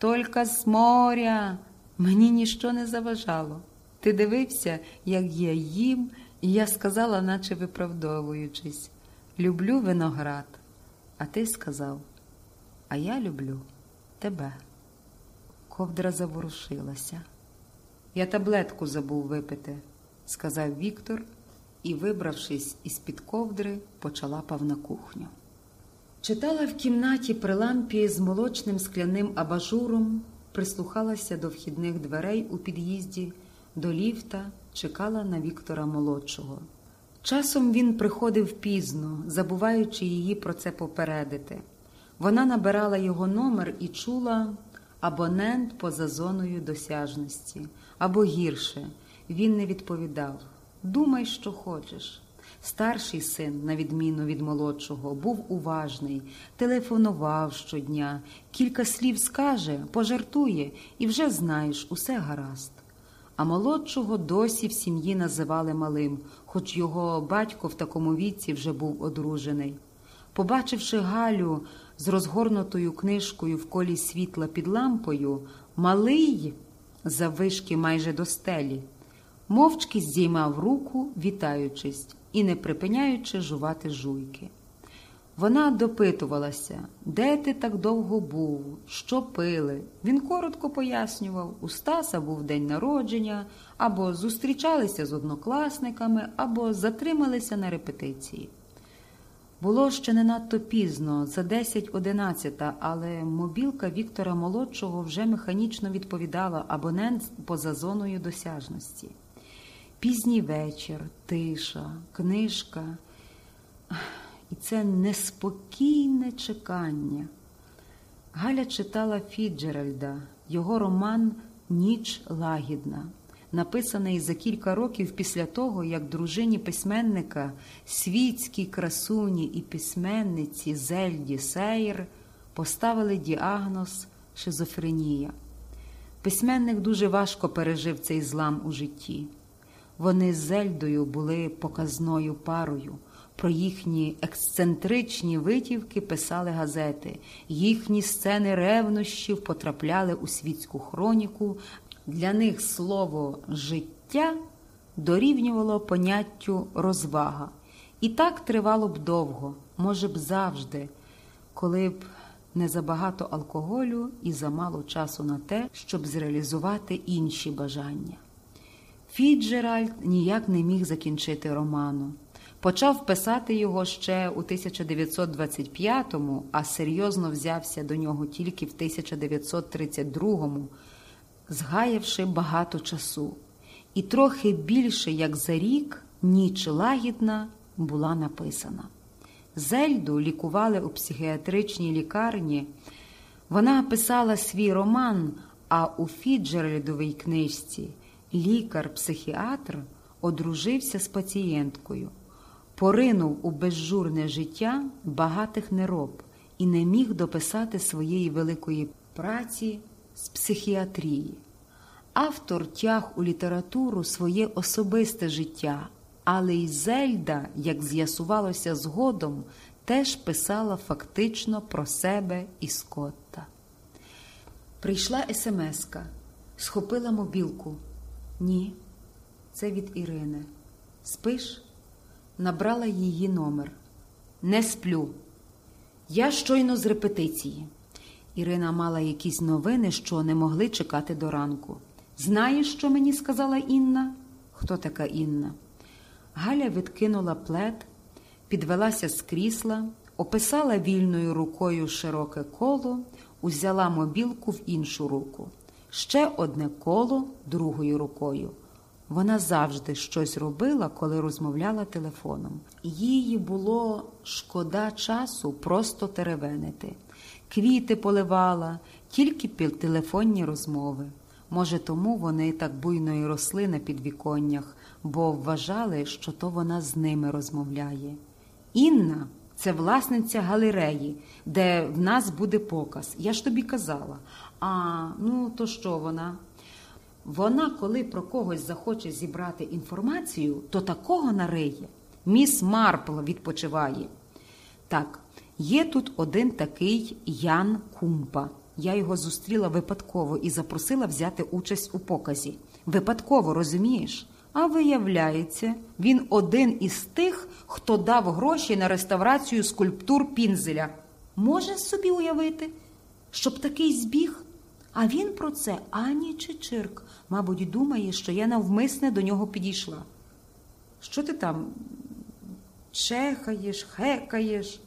Тільки з моря. Мені ніщо не заважало. Ти дивився, як я їм, і я сказала, наче виправдовуючись, люблю виноград. А ти сказав, а я люблю тебе. Ковдра заворушилася. Я таблетку забув випити, сказав Віктор і, вибравшись із під ковдри, почалапав на кухню. Читала в кімнаті при лампі з молочним скляним абажуром, прислухалася до вхідних дверей у під'їзді, до ліфта, чекала на Віктора молодшого. Часом він приходив пізно, забуваючи її про це попередити. Вона набирала його номер і чула абонент поза зоною досяжності. Або гірше, він не відповідав Думай, що хочеш. Старший син, на відміну від молодшого, був уважний, телефонував щодня, кілька слів скаже, пожартує, і вже знаєш, усе гаразд. А молодшого досі в сім'ї називали малим, хоч його батько в такому віці вже був одружений. Побачивши Галю з розгорнутою книжкою в колі світла під лампою, малий, заввишки майже до стелі, мовчки здіймав руку, вітаючись і не припиняючи жувати жуйки. Вона допитувалася, де ти так довго був, що пили. Він коротко пояснював, у Стаса був день народження, або зустрічалися з однокласниками, або затрималися на репетиції. Було ще не надто пізно, за 10-11, але мобілка Віктора Молодшого вже механічно відповідала абонент поза зоною досяжності. Пізній вечір, тиша, книжка і це неспокійне чекання. Галя читала Фіджеральда, його роман Ніч лагідна, написаний за кілька років після того, як дружині письменника, світській красуні і письменниці Зельді Сейр поставили діагноз шизофренія. Письменник дуже важко пережив цей злам у житті. Вони з Зельдою були показною парою. Про їхні ексцентричні витівки писали газети, їхні сцени ревнощів потрапляли у світську хроніку. Для них слово життя дорівнювало поняттю розвага. І так тривало б довго, може б завжди, коли б не забагато алкоголю і замало часу на те, щоб зреалізувати інші бажання. Фіджеральд ніяк не міг закінчити роману. Почав писати його ще у 1925-му, а серйозно взявся до нього тільки в 1932-му, згаявши багато часу. І трохи більше як за рік ніч лагідна була написана. Зельду лікували у психіатричній лікарні. Вона писала свій роман, а у Фіджеральдовій книжці лікар-психіатр одружився з пацієнткою поринув у безжурне життя багатих нероб і не міг дописати своєї великої праці з психіатрії. Автор тяг у літературу своє особисте життя, але й Зельда, як з'ясувалося згодом, теж писала фактично про себе і Скотта. Прийшла смска, схопила мобілку. Ні, це від Ірини. Спиш? набрала її номер. Не сплю. Я щойно з репетиції. Ірина мала якісь новини, що не могли чекати до ранку. Знаєш, що мені сказала Інна? Хто така Інна? Галя відкинула плед, підвелася з крісла, описала вільною рукою широке коло, узяла мобілку в іншу руку. Ще одне коло другою рукою. Вона завжди щось робила, коли розмовляла телефоном. Їй було шкода часу просто теревенити. Квіти поливала, тільки телефонні розмови. Може, тому вони так буйно і росли на підвіконнях, бо вважали, що то вона з ними розмовляє. Інна це власниця галереї, де в нас буде показ. Я ж тобі казала. А ну то що вона? Вона, коли про когось захоче зібрати інформацію, то такого нариє. Міс Марпл відпочиває. Так, є тут один такий Ян Кумпа. Я його зустріла випадково і запросила взяти участь у показі. Випадково, розумієш? А виявляється, він один із тих, хто дав гроші на реставрацію скульптур Пінзеля. Може собі уявити, щоб такий збіг? А він про це ані чи чирк. Мабуть, думає, що я навмисне до нього підійшла. Що ти там чехаєш, хекаєш?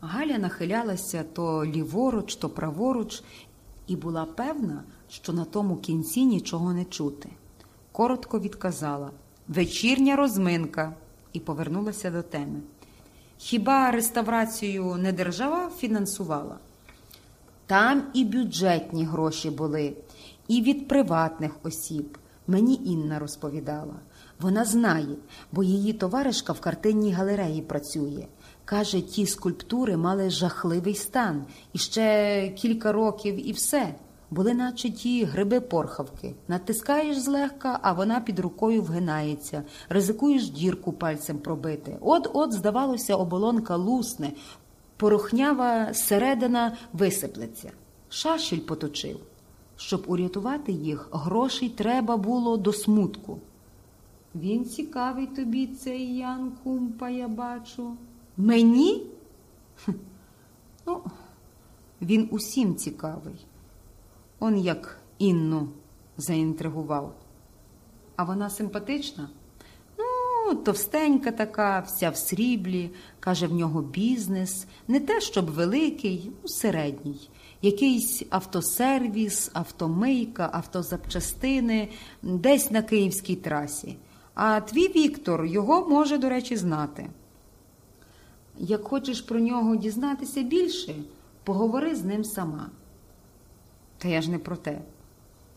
Галя нахилялася то ліворуч, то праворуч, і була певна, що на тому кінці нічого не чути. Коротко відказала вечірня розминка і повернулася до теми. Хіба реставрацію не держава фінансувала? Там і бюджетні гроші були, і від приватних осіб. Мені Інна розповідала. Вона знає, бо її товаришка в картинній галереї працює. Каже, ті скульптури мали жахливий стан, і ще кілька років і все. Були наче ті гриби-порхавки. Натискаєш злегка, а вона під рукою вгинається. Ризикуєш дірку пальцем пробити. От-от, здавалося, оболонка лусне, порохнява середина висиплеться. Шашель поточив. Щоб урятувати їх, грошей треба було до смутку. Він цікавий тобі, цей Ян Кумпа, я бачу. Мені? Хм. Ну, він усім цікавий. Он як Інну заінтригував. А вона симпатична? Ну, товстенька така, вся в сріблі, каже, в нього бізнес, не те, щоб великий, ну, середній. Якийсь автосервіс, автомийка, автозапчастини, десь на київській трасі. А твій Віктор його може, до речі, знати. Як хочеш про нього дізнатися більше, поговори з ним сама. Та я ж не про те.